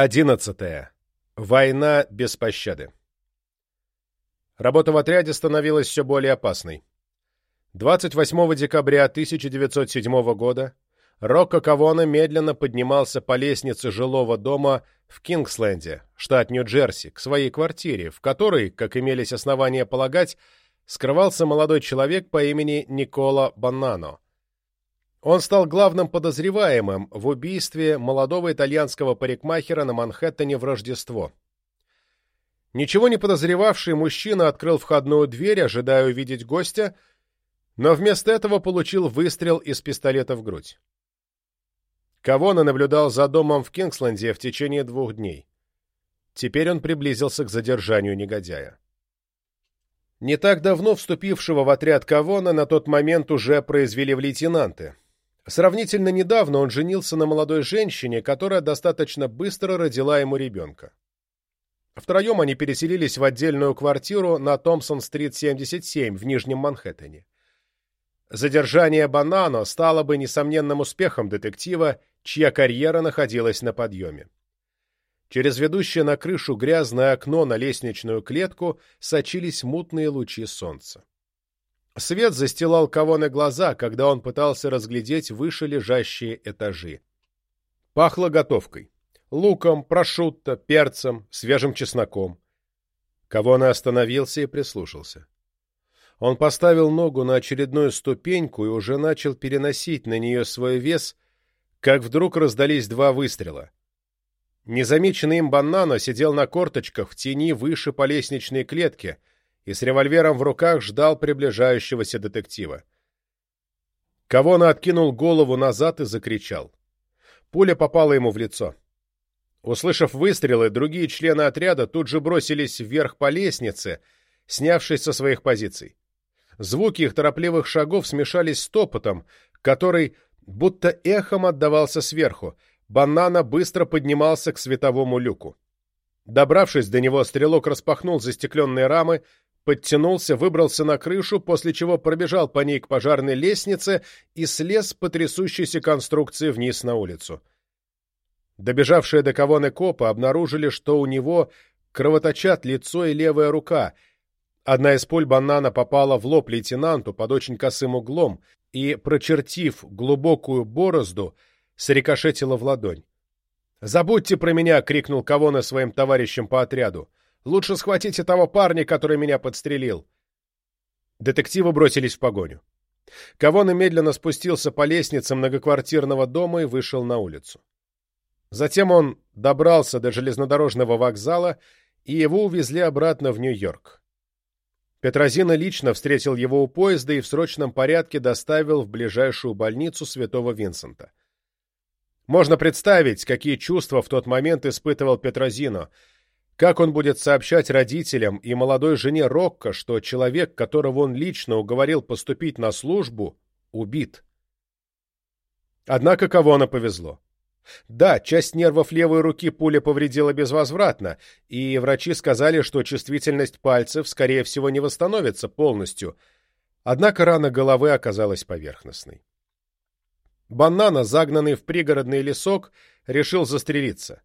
Одиннадцатое. Война без пощады. Работа в отряде становилась все более опасной. 28 декабря 1907 года Рокко Кавона медленно поднимался по лестнице жилого дома в Кингсленде, штат Нью-Джерси, к своей квартире, в которой, как имелись основания полагать, скрывался молодой человек по имени Никола Баннано. Он стал главным подозреваемым в убийстве молодого итальянского парикмахера на Манхэттене в Рождество. Ничего не подозревавший мужчина открыл входную дверь, ожидая увидеть гостя, но вместо этого получил выстрел из пистолета в грудь. Кавона наблюдал за домом в Кингсленде в течение двух дней. Теперь он приблизился к задержанию негодяя. Не так давно вступившего в отряд Кавона на тот момент уже произвели в лейтенанты. Сравнительно недавно он женился на молодой женщине, которая достаточно быстро родила ему ребенка. Втроем они переселились в отдельную квартиру на Томпсон-стрит 77 в Нижнем Манхэттене. Задержание Банано стало бы несомненным успехом детектива, чья карьера находилась на подъеме. Через ведущее на крышу грязное окно на лестничную клетку сочились мутные лучи солнца. Свет застилал Кавоне глаза, когда он пытался разглядеть выше лежащие этажи. Пахло готовкой. Луком, прошутто, перцем, свежим чесноком. Кавоне остановился и прислушался. Он поставил ногу на очередную ступеньку и уже начал переносить на нее свой вес, как вдруг раздались два выстрела. Незамеченный им Баннано сидел на корточках в тени выше по лестничной клетке и с револьвером в руках ждал приближающегося детектива. Кавона откинул голову назад и закричал. Пуля попала ему в лицо. Услышав выстрелы, другие члены отряда тут же бросились вверх по лестнице, снявшись со своих позиций. Звуки их торопливых шагов смешались с топотом, который будто эхом отдавался сверху. Банана быстро поднимался к световому люку. Добравшись до него, стрелок распахнул застекленные рамы, подтянулся, выбрался на крышу, после чего пробежал по ней к пожарной лестнице и слез по трясущейся конструкции вниз на улицу. Добежавшие до Кавоны копы обнаружили, что у него кровоточат лицо и левая рука — Одна из пуль банана попала в лоб лейтенанту под очень косым углом и, прочертив глубокую борозду, срикошетила в ладонь. «Забудьте про меня!» — крикнул Кавона своим товарищам по отряду. «Лучше схватите того парня, который меня подстрелил!» Детективы бросились в погоню. Кавона медленно спустился по лестнице многоквартирного дома и вышел на улицу. Затем он добрался до железнодорожного вокзала, и его увезли обратно в Нью-Йорк. Петрозина лично встретил его у поезда и в срочном порядке доставил в ближайшую больницу Святого Винсента. Можно представить, какие чувства в тот момент испытывал Петрозино, как он будет сообщать родителям и молодой жене Рокко, что человек, которого он лично уговорил поступить на службу, убит. Однако кого Кавона повезло. Да, часть нервов левой руки пуля повредила безвозвратно, и врачи сказали, что чувствительность пальцев, скорее всего, не восстановится полностью. Однако рана головы оказалась поверхностной. Банана, загнанный в пригородный лесок, решил застрелиться.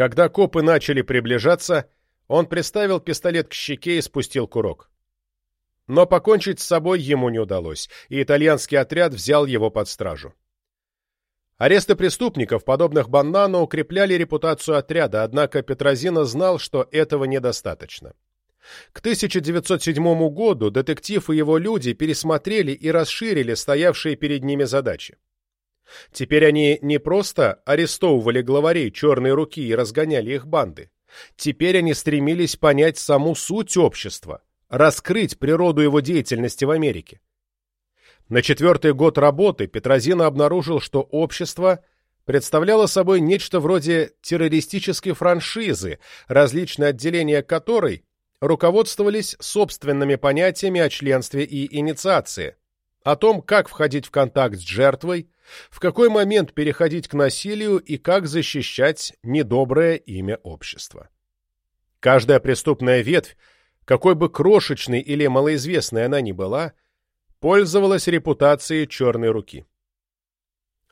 Когда копы начали приближаться, он приставил пистолет к щеке и спустил курок. Но покончить с собой ему не удалось, и итальянский отряд взял его под стражу. Аресты преступников, подобных Баннану, укрепляли репутацию отряда, однако Петрозина знал, что этого недостаточно. К 1907 году детектив и его люди пересмотрели и расширили стоявшие перед ними задачи. Теперь они не просто арестовывали главарей черной руки и разгоняли их банды. Теперь они стремились понять саму суть общества, раскрыть природу его деятельности в Америке. На четвертый год работы Петрозина обнаружил, что общество представляло собой нечто вроде террористической франшизы, различные отделения которой руководствовались собственными понятиями о членстве и инициации, о том, как входить в контакт с жертвой, в какой момент переходить к насилию и как защищать недоброе имя общества. Каждая преступная ветвь, какой бы крошечной или малоизвестной она ни была, пользовалась репутацией черной руки.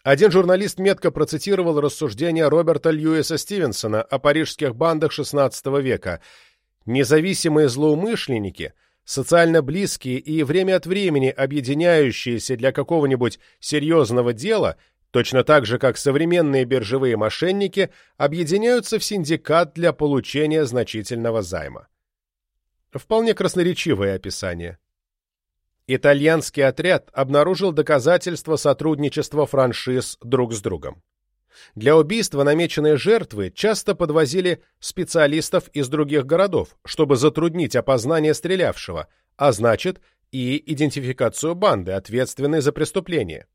Один журналист метко процитировал рассуждения Роберта Льюиса Стивенсона о парижских бандах XVI века. Независимые злоумышленники, социально близкие и время от времени объединяющиеся для какого-нибудь серьезного дела, точно так же, как современные биржевые мошенники, объединяются в синдикат для получения значительного займа. Вполне красноречивое описание. Итальянский отряд обнаружил доказательства сотрудничества франшиз друг с другом. Для убийства намеченные жертвы часто подвозили специалистов из других городов, чтобы затруднить опознание стрелявшего, а значит и идентификацию банды, ответственной за преступление.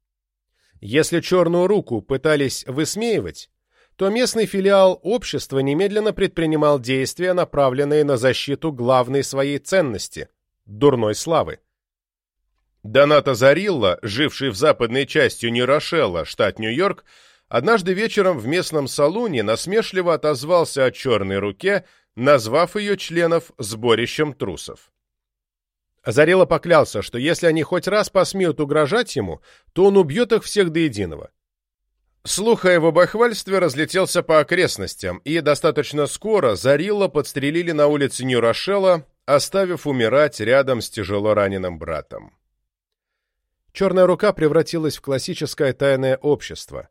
Если черную руку пытались высмеивать, то местный филиал общества немедленно предпринимал действия, направленные на защиту главной своей ценности – дурной славы. Доната Зарилла, живший в западной части Нью-Рошелла, штат Нью-Йорк, однажды вечером в местном салуне насмешливо отозвался о черной руке, назвав ее членов сборищем трусов. Зарилла поклялся, что если они хоть раз посмеют угрожать ему, то он убьет их всех до единого. Слух о его бахвальстве разлетелся по окрестностям, и достаточно скоро Зарилла подстрелили на улице Нью-Рошелла, оставив умирать рядом с тяжело раненым братом. Черная рука превратилась в классическое тайное общество.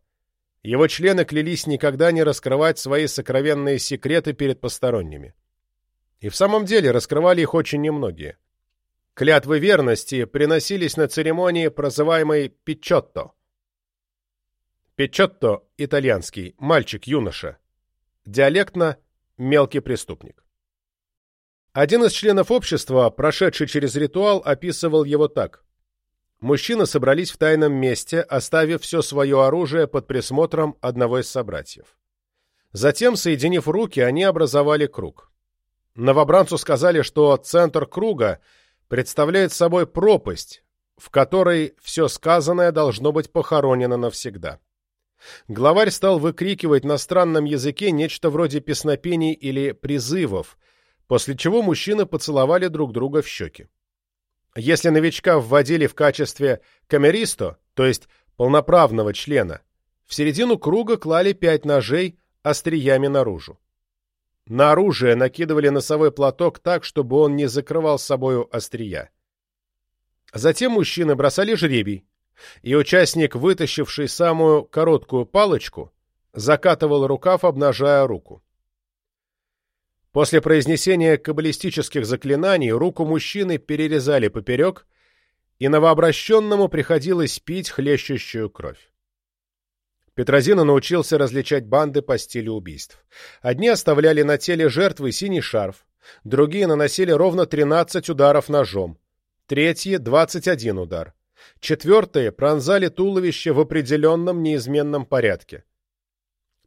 Его члены клялись никогда не раскрывать свои сокровенные секреты перед посторонними. И в самом деле раскрывали их очень немногие. Клятвы верности приносились на церемонии, прозываемой «пичотто». Пичотто – итальянский, мальчик-юноша. Диалектно – мелкий преступник. Один из членов общества, прошедший через ритуал, описывал его так. Мужчины собрались в тайном месте, оставив все свое оружие под присмотром одного из собратьев. Затем, соединив руки, они образовали круг. Новобранцу сказали, что центр круга представляет собой пропасть, в которой все сказанное должно быть похоронено навсегда. Главарь стал выкрикивать на странном языке нечто вроде песнопений или призывов, после чего мужчины поцеловали друг друга в щеки. Если новичка вводили в качестве камеристо, то есть полноправного члена, в середину круга клали пять ножей остриями наружу. На оружие накидывали носовой платок так, чтобы он не закрывал собою острия. Затем мужчины бросали жребий, и участник, вытащивший самую короткую палочку, закатывал рукав, обнажая руку. После произнесения каббалистических заклинаний руку мужчины перерезали поперек, и новообращенному приходилось пить хлещущую кровь. Петрозина научился различать банды по стилю убийств. Одни оставляли на теле жертвы синий шарф, другие наносили ровно 13 ударов ножом, третьи — 21 удар, четвертые пронзали туловище в определенном неизменном порядке.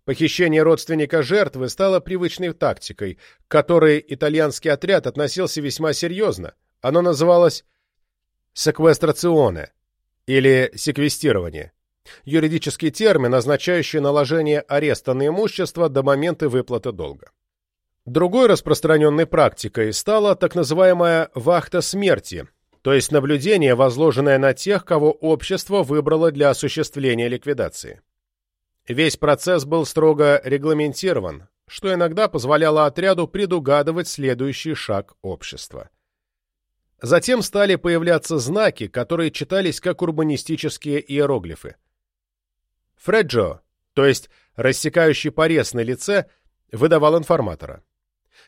Похищение родственника жертвы стало привычной тактикой, к которой итальянский отряд относился весьма серьезно. Оно называлось «секвестрационе» или «секвестирование». Юридический термин, означающий наложение ареста на имущество до момента выплаты долга. Другой распространенной практикой стала так называемая «вахта смерти», то есть наблюдение, возложенное на тех, кого общество выбрало для осуществления ликвидации. Весь процесс был строго регламентирован, что иногда позволяло отряду предугадывать следующий шаг общества. Затем стали появляться знаки, которые читались как урбанистические иероглифы. Фреджо, то есть рассекающий порез на лице, выдавал информатора.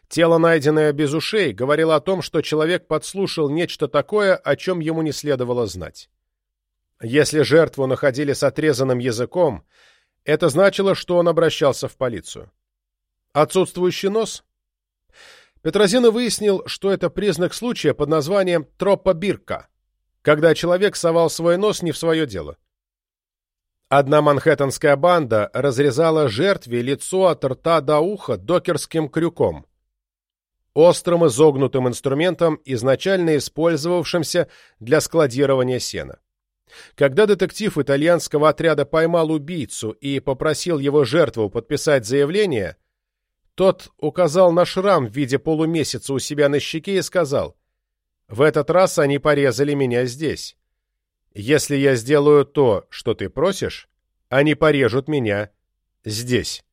Тело, найденное без ушей, говорило о том, что человек подслушал нечто такое, о чем ему не следовало знать. Если жертву находили с отрезанным языком, это значило, что он обращался в полицию. Отсутствующий нос? Петрозина выяснил, что это признак случая под названием тропобирка, когда человек совал свой нос не в свое дело. Одна манхэттенская банда разрезала жертве лицо от рта до уха докерским крюком, острым изогнутым инструментом, изначально использовавшимся для складирования сена. Когда детектив итальянского отряда поймал убийцу и попросил его жертву подписать заявление, тот указал на шрам в виде полумесяца у себя на щеке и сказал, «В этот раз они порезали меня здесь. Если я сделаю то, что ты просишь, они порежут меня здесь.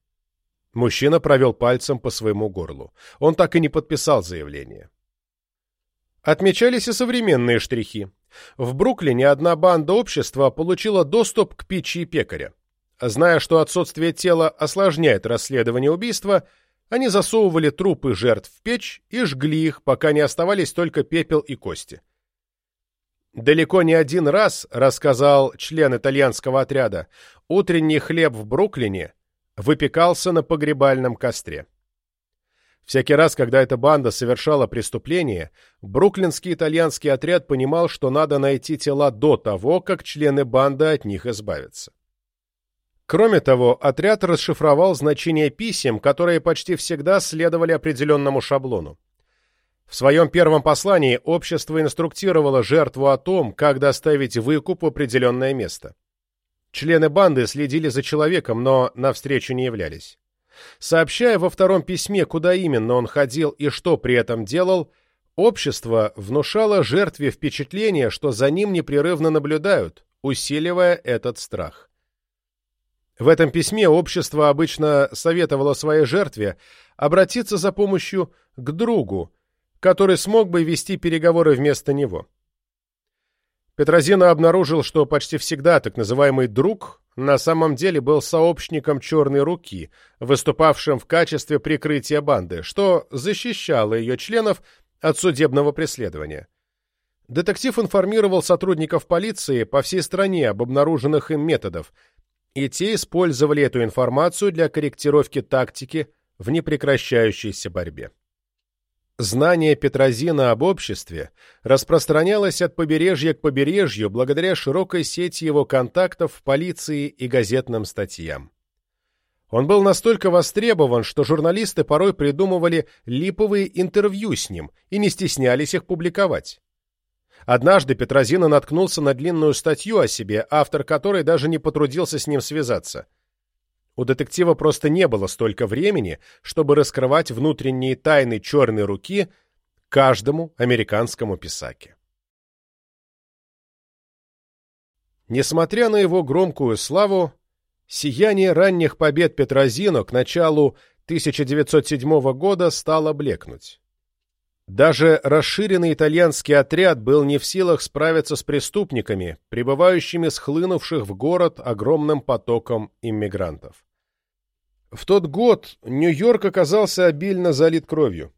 Мужчина провел пальцем по своему горлу. Он так и не подписал заявление. Отмечались и современные штрихи. В Бруклине одна банда общества получила доступ к печи пекаря. Зная, что отсутствие тела осложняет расследование убийства, они засовывали трупы жертв в печь и жгли их, пока не оставались только пепел и кости. Далеко не один раз, рассказал член итальянского отряда, утренний хлеб в Бруклине выпекался на погребальном костре. Всякий раз, когда эта банда совершала преступление, бруклинский итальянский отряд понимал, что надо найти тела до того, как члены банды от них избавятся. Кроме того, отряд расшифровал значение писем, которые почти всегда следовали определенному шаблону. В своем первом послании общество инструктировало жертву о том, как доставить выкуп в определенное место. Члены банды следили за человеком, но навстречу не являлись. Сообщая во втором письме, куда именно он ходил и что при этом делал, общество внушало жертве впечатление, что за ним непрерывно наблюдают, усиливая этот страх. В этом письме общество обычно советовало своей жертве обратиться за помощью к другу, который смог бы вести переговоры вместо него. Петрозина обнаружил, что почти всегда так называемый «друг» на самом деле был сообщником «Черной руки», выступавшим в качестве прикрытия банды, что защищало ее членов от судебного преследования. Детектив информировал сотрудников полиции по всей стране об обнаруженных им методах – и те использовали эту информацию для корректировки тактики в непрекращающейся борьбе. Знание Петрозина об обществе распространялось от побережья к побережью благодаря широкой сети его контактов в полиции и газетным статьям. Он был настолько востребован, что журналисты порой придумывали липовые интервью с ним и не стеснялись их публиковать. Однажды Петрозина наткнулся на длинную статью о себе, автор которой даже не потрудился с ним связаться. У детектива просто не было столько времени, чтобы раскрывать внутренние тайны черной руки каждому американскому писаке. Несмотря на его громкую славу, сияние ранних побед Петрозино к началу 1907 года стало блекнуть. Даже расширенный итальянский отряд был не в силах справиться с преступниками, прибывающими с хлынувших в город огромным потоком иммигрантов. В тот год Нью-Йорк оказался обильно залит кровью.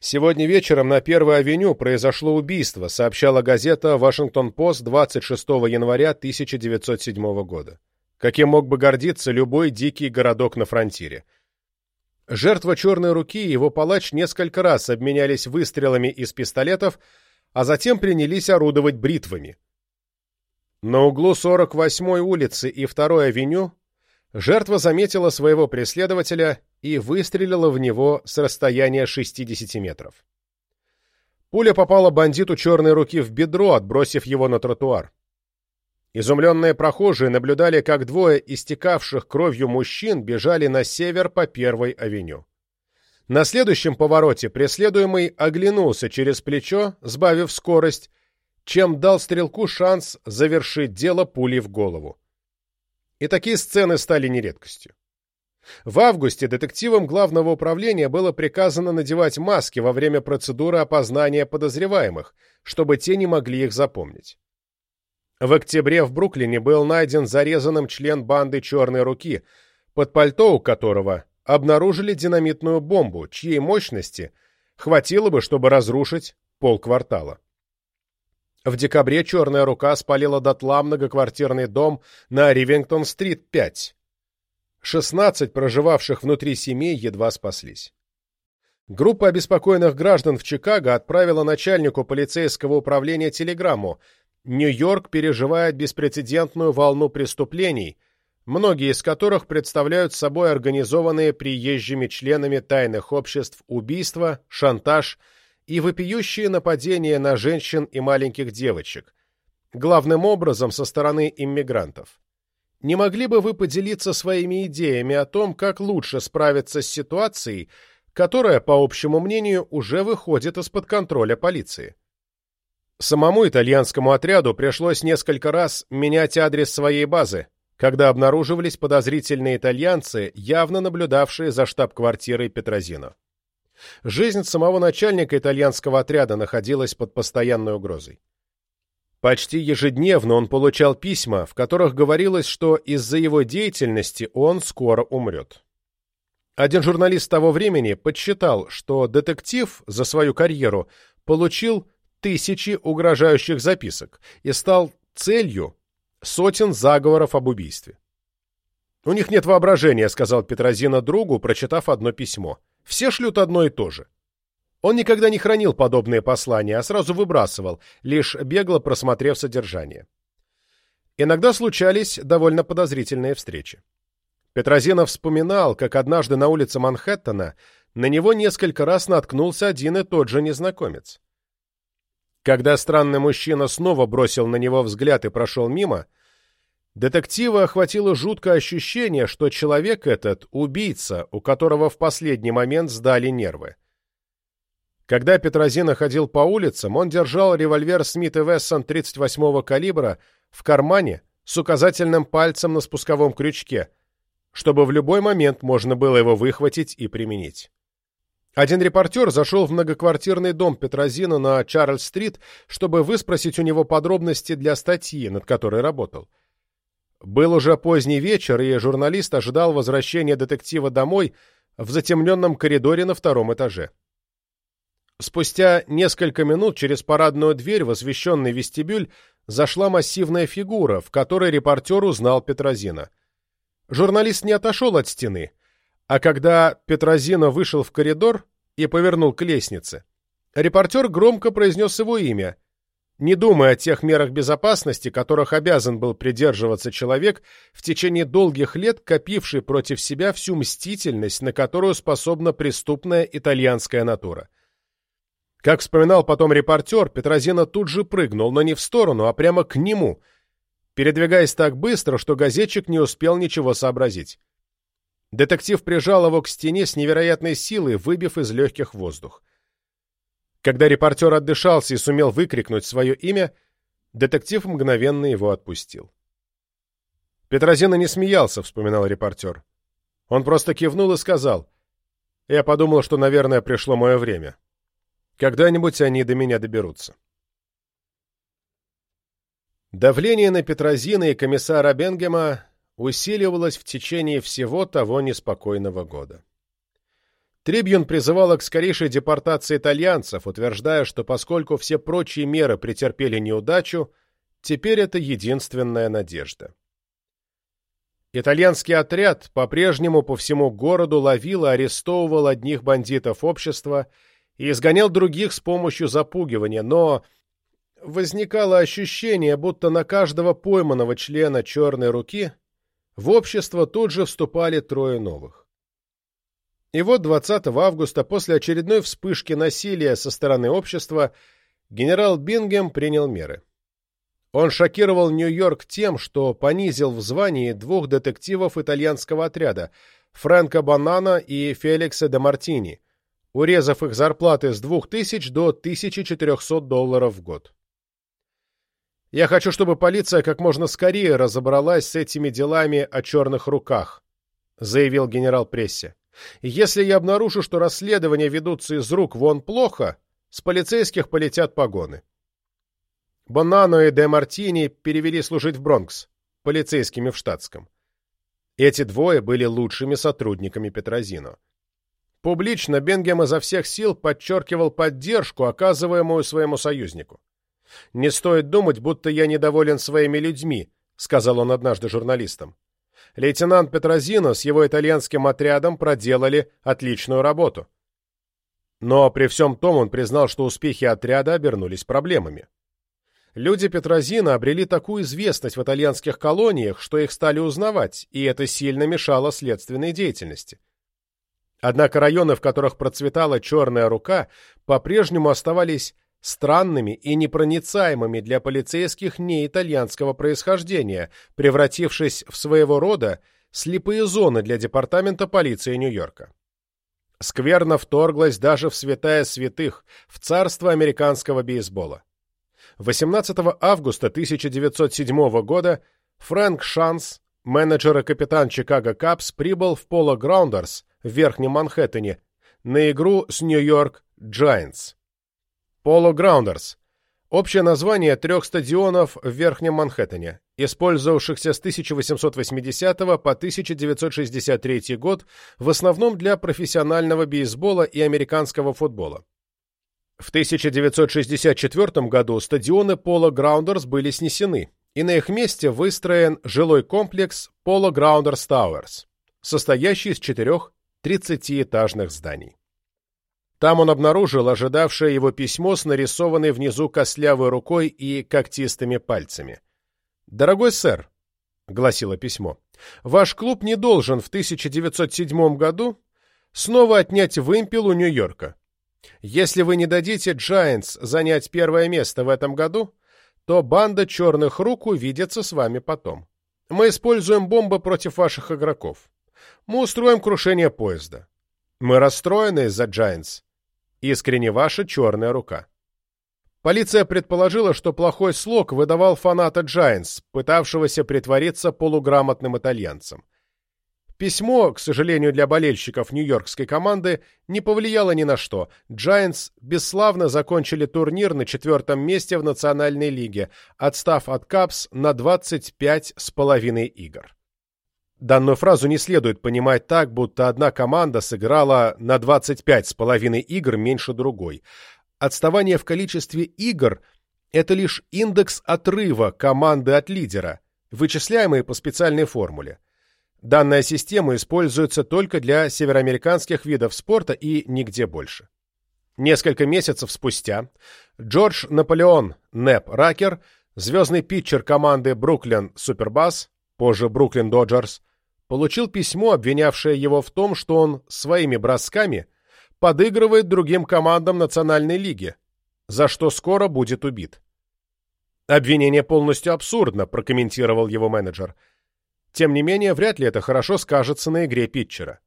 Сегодня вечером на Первой авеню произошло убийство, сообщала газета «Вашингтон-Пост» 26 января 1907 года. Каким мог бы гордиться любой дикий городок на фронтире. Жертва черной руки и его палач несколько раз обменялись выстрелами из пистолетов, а затем принялись орудовать бритвами. На углу 48-й улицы и 2-й авеню жертва заметила своего преследователя и выстрелила в него с расстояния 60 метров. Пуля попала бандиту черной руки в бедро, отбросив его на тротуар. Изумленные прохожие наблюдали, как двое истекавших кровью мужчин бежали на север по Первой авеню. На следующем повороте преследуемый оглянулся через плечо, сбавив скорость, чем дал стрелку шанс завершить дело пулей в голову. И такие сцены стали нередкостью. В августе детективам Главного управления было приказано надевать маски во время процедуры опознания подозреваемых, чтобы те не могли их запомнить. В октябре в Бруклине был найден зарезанным член банды «Черной руки», под пальто у которого обнаружили динамитную бомбу, чьей мощности хватило бы, чтобы разрушить полквартала. В декабре «Черная рука» спалила дотла многоквартирный дом на Ривингтон-стрит, 5. 16 проживавших внутри семей едва спаслись. Группа обеспокоенных граждан в Чикаго отправила начальнику полицейского управления телеграмму, Нью-Йорк переживает беспрецедентную волну преступлений, многие из которых представляют собой организованные приезжими членами тайных обществ убийства, шантаж и вопиющие нападения на женщин и маленьких девочек, главным образом со стороны иммигрантов. Не могли бы вы поделиться своими идеями о том, как лучше справиться с ситуацией, которая, по общему мнению, уже выходит из-под контроля полиции? Самому итальянскому отряду пришлось несколько раз менять адрес своей базы, когда обнаруживались подозрительные итальянцы, явно наблюдавшие за штаб-квартирой Петрозино. Жизнь самого начальника итальянского отряда находилась под постоянной угрозой. Почти ежедневно он получал письма, в которых говорилось, что из-за его деятельности он скоро умрет. Один журналист того времени подсчитал, что детектив за свою карьеру получил тысячи угрожающих записок и стал целью сотен заговоров об убийстве. «У них нет воображения», — сказал Петрозина другу, прочитав одно письмо. «Все шлют одно и то же». Он никогда не хранил подобные послания, а сразу выбрасывал, лишь бегло просмотрев содержание. Иногда случались довольно подозрительные встречи. Петрозинов вспоминал, как однажды на улице Манхэттена на него несколько раз наткнулся один и тот же незнакомец. Когда странный мужчина снова бросил на него взгляд и прошел мимо, детектива охватило жуткое ощущение, что человек этот — убийца, у которого в последний момент сдали нервы. Когда Петрозина ходил по улицам, он держал револьвер Смит и Вессон 38-го калибра в кармане с указательным пальцем на спусковом крючке, чтобы в любой момент можно было его выхватить и применить. Один репортер зашел в многоквартирный дом Петрозина на Чарльз-стрит, чтобы выспросить у него подробности для статьи, над которой работал. Был уже поздний вечер, и журналист ожидал возвращения детектива домой в затемненном коридоре на втором этаже. Спустя несколько минут через парадную дверь в освещенный вестибюль зашла массивная фигура, в которой репортер узнал Петрозина. Журналист не отошел от стены — а когда Петрозино вышел в коридор и повернул к лестнице, репортер громко произнес его имя, не думая о тех мерах безопасности, которых обязан был придерживаться человек, в течение долгих лет копивший против себя всю мстительность, на которую способна преступная итальянская натура. Как вспоминал потом репортер, Петрозино тут же прыгнул, но не в сторону, а прямо к нему, передвигаясь так быстро, что газетчик не успел ничего сообразить. Детектив прижал его к стене с невероятной силой, выбив из легких воздух. Когда репортер отдышался и сумел выкрикнуть свое имя, детектив мгновенно его отпустил. Петрозина не смеялся, вспоминал репортер. Он просто кивнул и сказал, «Я подумал, что, наверное, пришло мое время. Когда-нибудь они до меня доберутся». Давление на Петрозина и комиссара Бенгема усиливалось в течение всего того неспокойного года. Трибьюн призывала к скорейшей депортации итальянцев, утверждая, что поскольку все прочие меры претерпели неудачу, теперь это единственная надежда. Итальянский отряд по-прежнему по всему городу ловил и арестовывал одних бандитов общества и изгонял других с помощью запугивания, но возникало ощущение, будто на каждого пойманного члена «Черной руки» в общество тут же вступали трое новых. И вот 20 августа, после очередной вспышки насилия со стороны общества, генерал Бингем принял меры. Он шокировал Нью-Йорк тем, что понизил в звании двух детективов итальянского отряда Фрэнка Банана и Феликса де Мартини, урезав их зарплаты с 2000 до 1400 долларов в год. Я хочу, чтобы полиция как можно скорее разобралась с этими делами о черных руках», заявил генерал прессе. «Если я обнаружу, что расследования ведутся из рук вон плохо, с полицейских полетят погоны». Бонано и Де Мартини перевели служить в Бронкс, полицейскими в штатском. Эти двое были лучшими сотрудниками Петрозино. Публично Бенгем изо всех сил подчеркивал поддержку, оказываемую своему союзнику. «Не стоит думать, будто я недоволен своими людьми», — сказал он однажды журналистам. Лейтенант Петрозино с его итальянским отрядом проделали отличную работу. Но при всем том он признал, что успехи отряда обернулись проблемами. Люди Петрозино обрели такую известность в итальянских колониях, что их стали узнавать, и это сильно мешало следственной деятельности. Однако районы, в которых процветала черная рука, по-прежнему оставались странными и непроницаемыми для полицейских неитальянского происхождения, превратившись в своего рода слепые зоны для департамента полиции Нью-Йорка. Скверно вторглась даже в святая святых, в царство американского бейсбола. 18 августа 1907 года Фрэнк Шанс менеджер и капитан Чикаго Капс, прибыл в Поло Граундерс в Верхнем Манхэттене на игру с Нью-Йорк Giants. Поло Граундерс – общее название трех стадионов в Верхнем Манхэттене, использовавшихся с 1880 по 1963 год в основном для профессионального бейсбола и американского футбола. В 1964 году стадионы Поло Граундерс были снесены, и на их месте выстроен жилой комплекс Polo Grounders Towers, состоящий из четырех 30-этажных зданий. Там он обнаружил ожидавшее его письмо с нарисованной внизу костлявой рукой и когтистыми пальцами. «Дорогой сэр», — гласило письмо, — «ваш клуб не должен в 1907 году снова отнять вымпел у Нью-Йорка. Если вы не дадите Giants занять первое место в этом году, то банда черных рук увидится с вами потом. Мы используем бомбы против ваших игроков. Мы устроим крушение поезда. Мы расстроены из-за Giants. Искренне ваша черная рука. Полиция предположила, что плохой слог выдавал фаната Giants, пытавшегося притвориться полуграмотным итальянцем. Письмо, к сожалению для болельщиков нью-йоркской команды, не повлияло ни на что. Giants бесславно закончили турнир на четвертом месте в Национальной лиге, отстав от Капс на 25 с половиной игр. Данную фразу не следует понимать так, будто одна команда сыграла на 25 с половиной игр меньше другой. Отставание в количестве игр – это лишь индекс отрыва команды от лидера, вычисляемый по специальной формуле. Данная система используется только для североамериканских видов спорта и нигде больше. Несколько месяцев спустя Джордж Наполеон Нэп Ракер, звездный питчер команды Бруклин Супербас, позже Бруклин Доджерс, получил письмо, обвинявшее его в том, что он своими бросками подыгрывает другим командам Национальной лиги, за что скоро будет убит. «Обвинение полностью абсурдно», – прокомментировал его менеджер – тем не менее, вряд ли это хорошо скажется на игре питчера.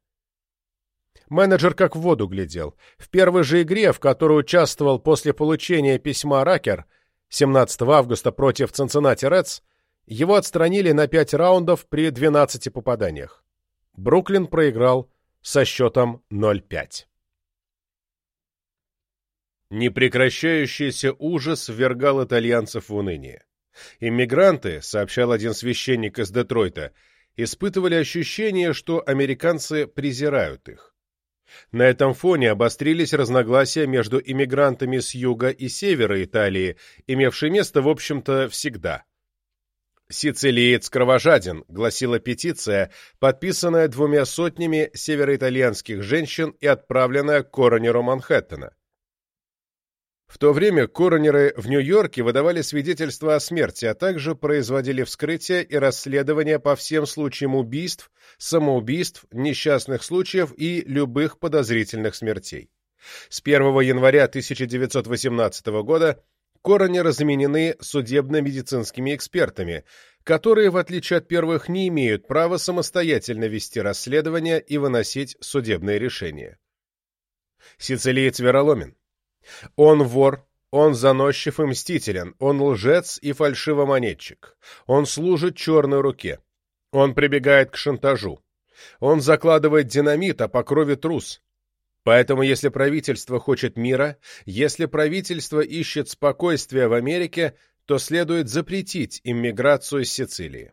Менеджер как в воду глядел. В первой же игре, в которой участвовал после получения письма Ракер 17 августа против Цинциннати Редс, его отстранили на 5 раундов при 12 попаданиях. Бруклин проиграл со счетом 0-5. Непрекращающийся ужас ввергал итальянцев в уныние. Иммигранты, сообщал один священник из Детройта, испытывали ощущение, что американцы презирают их. На этом фоне обострились разногласия между иммигрантами с юга и севера Италии, имевшие место, в общем-то, всегда. «Сицилиец кровожаден», — гласила петиция, подписанная двумя сотнями североитальянских женщин и отправленная коронеру Манхэттена. В то время коронеры в Нью-Йорке выдавали свидетельства о смерти, а также производили вскрытия и расследования по всем случаям убийств, самоубийств, несчастных случаев и любых подозрительных смертей. С 1 января 1918 года коронеры заменены судебно-медицинскими экспертами, которые, в отличие от первых, не имеют права самостоятельно вести расследование и выносить судебные решения. Сицилиец вероломен. Он вор, он заносчив и мстителен, он лжец и фальшивомонетчик. Он служит черной руке. Он прибегает к шантажу. Он закладывает динамит, а по крови трус. Поэтому если правительство хочет мира, если правительство ищет спокойствия в Америке, то следует запретить иммиграцию из Сицилии.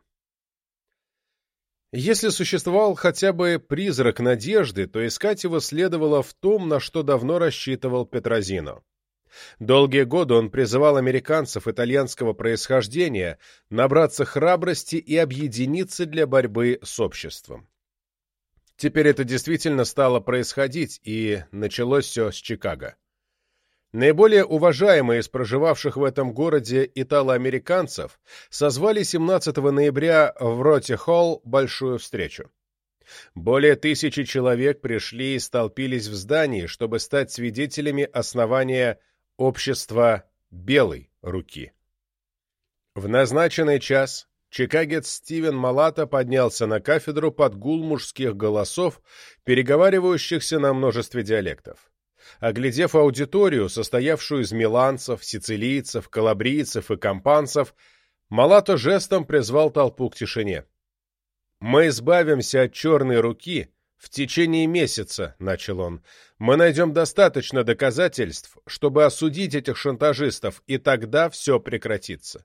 Если существовал хотя бы призрак надежды, то искать его следовало в том, на что давно рассчитывал Петрозино. Долгие годы он призывал американцев итальянского происхождения набраться храбрости и объединиться для борьбы с обществом. Теперь это действительно стало происходить, и началось все с Чикаго. Наиболее уважаемые из проживавших в этом городе итало-американцев созвали 17 ноября в Роте-Холл большую встречу. Более тысячи человек пришли и столпились в здании, чтобы стать свидетелями основания общества «Белой руки». В назначенный час чикагец Стивен Малата поднялся на кафедру под гул мужских голосов, переговаривающихся на множестве диалектов. Оглядев аудиторию, состоявшую из миланцев, сицилийцев, калабрийцев и кампанцев, Малато жестом призвал толпу к тишине. «Мы избавимся от черной руки в течение месяца», — начал он. «Мы найдем достаточно доказательств, чтобы осудить этих шантажистов, и тогда все прекратится».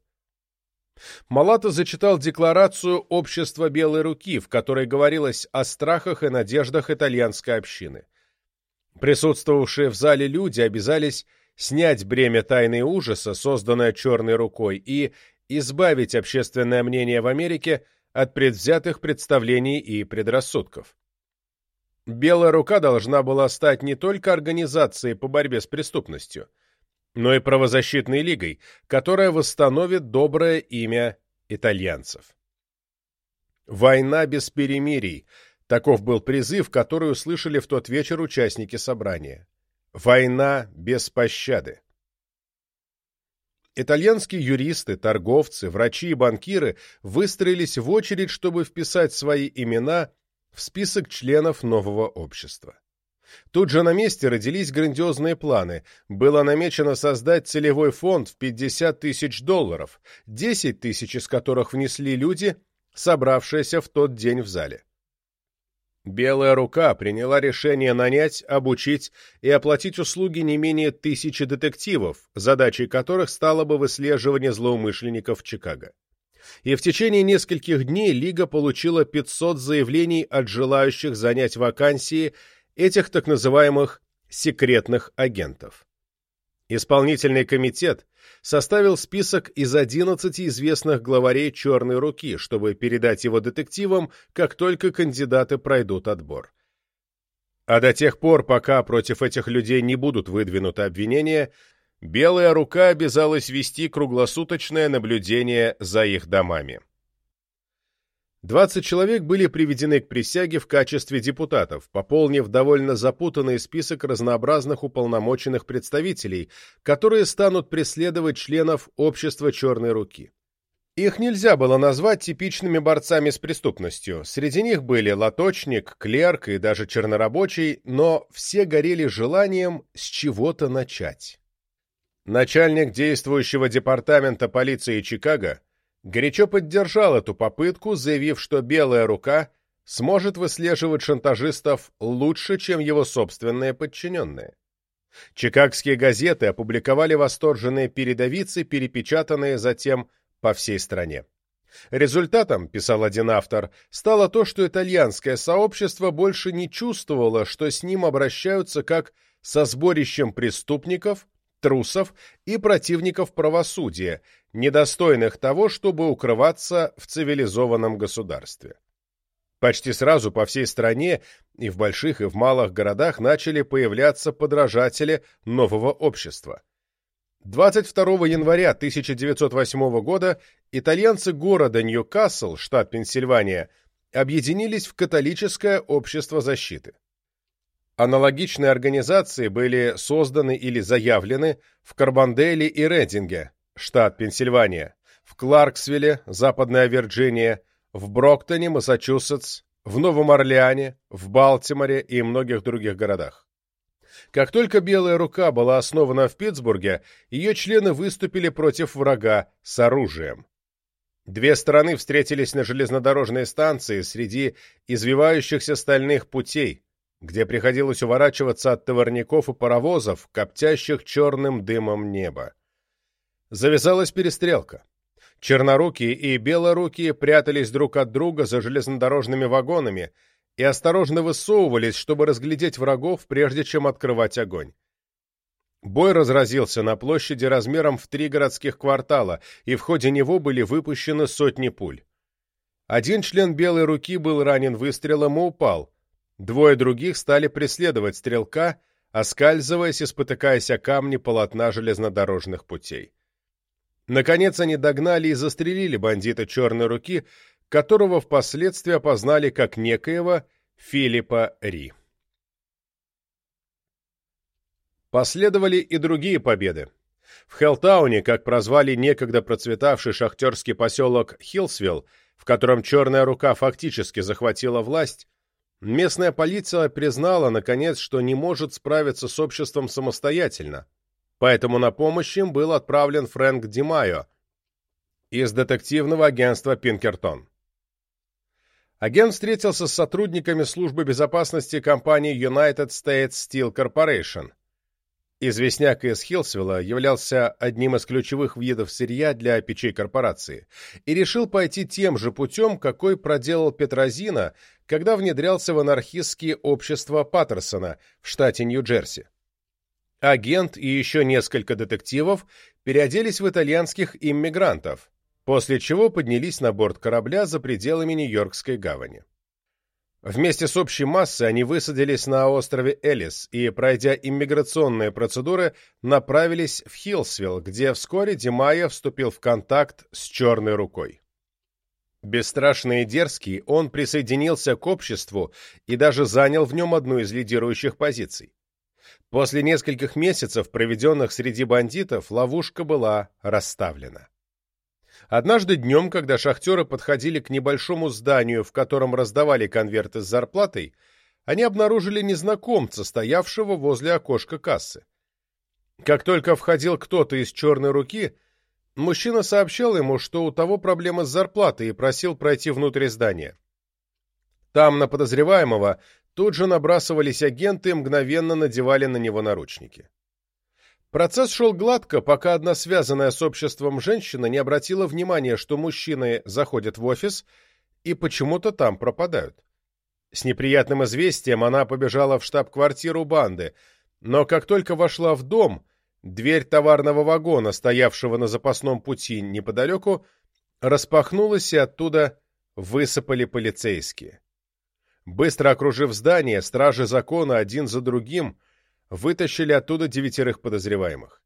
Малата зачитал декларацию Общества Белой Руки, в которой говорилось о страхах и надеждах итальянской общины. Присутствовавшие в зале люди обязались снять бремя тайны ужаса, созданное черной рукой, и избавить общественное мнение в Америке от предвзятых представлений и предрассудков. Белая рука должна была стать не только организацией по борьбе с преступностью, но и правозащитной лигой, которая восстановит доброе имя итальянцев. «Война без перемирий» — таков был призыв, который услышали в тот вечер участники собрания. «Война без пощады». Итальянские юристы, торговцы, врачи и банкиры выстроились в очередь, чтобы вписать свои имена в список членов нового общества. Тут же на месте родились грандиозные планы. Было намечено создать целевой фонд в 50 тысяч долларов, 10 тысяч из которых внесли люди, собравшиеся в тот день в зале. Белая рука приняла решение нанять, обучить и оплатить услуги не менее тысячи детективов, задачей которых стало бы выслеживание злоумышленников Чикаго. И в течение нескольких дней Лига получила 500 заявлений от желающих занять вакансии этих так называемых секретных агентов. Исполнительный комитет составил список из 11 известных главарей «Черной руки», чтобы передать его детективам, как только кандидаты пройдут отбор. А до тех пор, пока против этих людей не будут выдвинуты обвинения, Белая рука обязалась вести круглосуточное наблюдение за их домами. 20 человек были приведены к присяге в качестве депутатов, пополнив довольно запутанный список разнообразных уполномоченных представителей, которые станут преследовать членов общества «Черной руки». Их нельзя было назвать типичными борцами с преступностью. Среди них были лоточник, клерк и даже чернорабочий, но все горели желанием с чего-то начать. Начальник действующего департамента полиции Чикаго горячо поддержал эту попытку, заявив, что «Белая рука» сможет выслеживать шантажистов лучше, чем его собственные подчиненные. Чикагские газеты опубликовали восторженные передовицы, перепечатанные затем по всей стране. Результатом, писал один автор, стало то, что итальянское сообщество больше не чувствовало, что с ним обращаются как со сборищем преступников, трусов и противников правосудия, недостойных того, чтобы укрываться в цивилизованном государстве. Почти сразу по всей стране и в больших и в малых городах начали появляться подражатели нового общества. 22 января 1908 года итальянцы города Ньюкасл, штат Пенсильвания, объединились в католическое общество защиты. Аналогичные организации были созданы или заявлены в Карбанделе и Рединге, штат Пенсильвания, в Кларксвилле, Западная Вирджиния, в Броктоне, Массачусетс, в Новом Орлеане, в Балтиморе и многих других городах. Как только «Белая рука» была основана в Питтсбурге, ее члены выступили против врага с оружием. Две стороны встретились на железнодорожной станции среди извивающихся стальных путей, где приходилось уворачиваться от товарников и паровозов, коптящих черным дымом неба. Завязалась перестрелка. Чернорукие и белорукие прятались друг от друга за железнодорожными вагонами и осторожно высовывались, чтобы разглядеть врагов, прежде чем открывать огонь. Бой разразился на площади размером в три городских квартала, и в ходе него были выпущены сотни пуль. Один член белой руки был ранен выстрелом и упал, Двое других стали преследовать стрелка, оскальзываясь и спотыкаясь о камни полотна железнодорожных путей. Наконец они догнали и застрелили бандита черной руки, которого впоследствии опознали как некоего Филиппа Ри. Последовали и другие победы. В Хелтауне, как прозвали некогда процветавший шахтерский поселок Хилсвилл, в котором черная рука фактически захватила власть, Местная полиция признала, наконец, что не может справиться с обществом самостоятельно, поэтому на помощь им был отправлен Фрэнк Димайо из детективного агентства «Пинкертон». агент встретился с сотрудниками службы безопасности компании United States Steel Corporation. Известняк из Хилсвилла являлся одним из ключевых видов сырья для печей корпорации и решил пойти тем же путем, какой проделал Петрозина, когда внедрялся в анархистские общества Паттерсона в штате Нью-Джерси. Агент и еще несколько детективов переоделись в итальянских иммигрантов, после чего поднялись на борт корабля за пределами Нью-Йоркской гавани. Вместе с общей массой они высадились на острове Элис и, пройдя иммиграционные процедуры, направились в Хилсвилл, где вскоре Димайя вступил в контакт с черной рукой. Бесстрашный и дерзкий, он присоединился к обществу и даже занял в нем одну из лидирующих позиций. После нескольких месяцев, проведенных среди бандитов, ловушка была расставлена. Однажды днем, когда шахтеры подходили к небольшому зданию, в котором раздавали конверты с зарплатой, они обнаружили незнакомца, стоявшего возле окошка кассы. Как только входил кто-то из черной руки, мужчина сообщал ему, что у того проблемы с зарплатой и просил пройти внутрь здания. Там на подозреваемого тут же набрасывались агенты и мгновенно надевали на него наручники. Процесс шел гладко, пока одна связанная с обществом женщина не обратила внимания, что мужчины заходят в офис и почему-то там пропадают. С неприятным известием она побежала в штаб-квартиру банды, но как только вошла в дом, дверь товарного вагона, стоявшего на запасном пути неподалеку, распахнулась, и оттуда высыпали полицейские. Быстро окружив здание, стражи закона один за другим вытащили оттуда девятерых подозреваемых.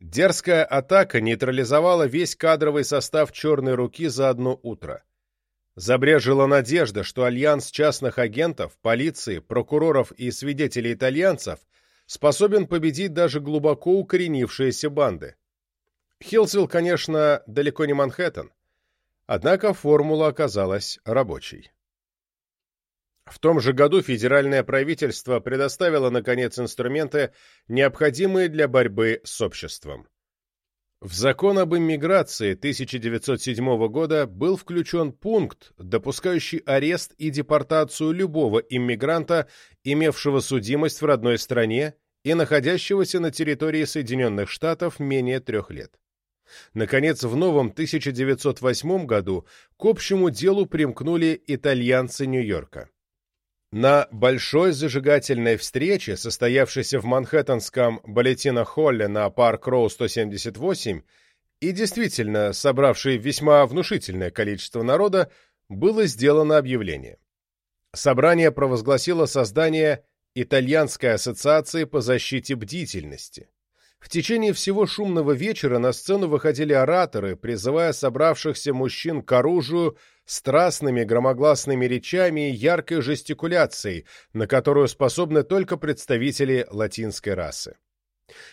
Дерзкая атака нейтрализовала весь кадровый состав «Черной руки» за одно утро. Забрежила надежда, что альянс частных агентов, полиции, прокуроров и свидетелей итальянцев способен победить даже глубоко укоренившиеся банды. Хилсвилл, конечно, далеко не Манхэттен, однако формула оказалась рабочей. В том же году федеральное правительство предоставило, наконец, инструменты, необходимые для борьбы с обществом. В закон об иммиграции 1907 года был включен пункт, допускающий арест и депортацию любого иммигранта, имевшего судимость в родной стране и находящегося на территории Соединенных Штатов менее трех лет. Наконец, в новом 1908 году к общему делу примкнули итальянцы Нью-Йорка. На большой зажигательной встрече, состоявшейся в Манхэттенском Балетино-холле на Парк-Роу 178, и действительно собравшей весьма внушительное количество народа, было сделано объявление. Собрание провозгласило создание Итальянской ассоциации по защите бдительности. В течение всего шумного вечера на сцену выходили ораторы, призывая собравшихся мужчин к оружию страстными громогласными речами и яркой жестикуляцией, на которую способны только представители латинской расы.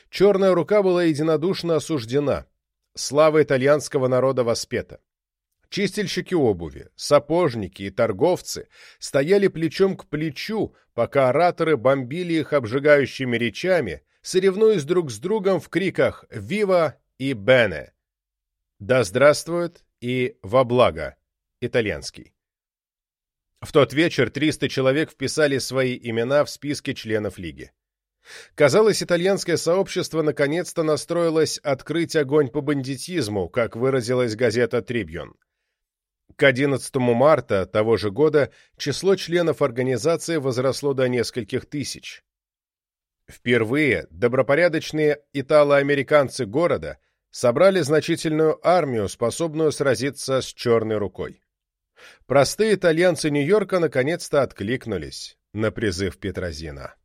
Черная рука была единодушно осуждена. Слава итальянского народа воспета. Чистильщики обуви, сапожники и торговцы стояли плечом к плечу, пока ораторы бомбили их обжигающими речами, соревнуясь друг с другом в криках «Вива» и «Бене». «Да здравствует» и «Во благо» итальянский. В тот вечер 300 человек вписали свои имена в списки членов Лиги. Казалось, итальянское сообщество наконец-то настроилось открыть огонь по бандитизму, как выразилась газета «Трибьон». К 11 марта того же года число членов организации возросло до нескольких тысяч. Впервые добропорядочные итало-американцы города собрали значительную армию, способную сразиться с черной рукой. Простые итальянцы Нью-Йорка наконец-то откликнулись на призыв Петрозина.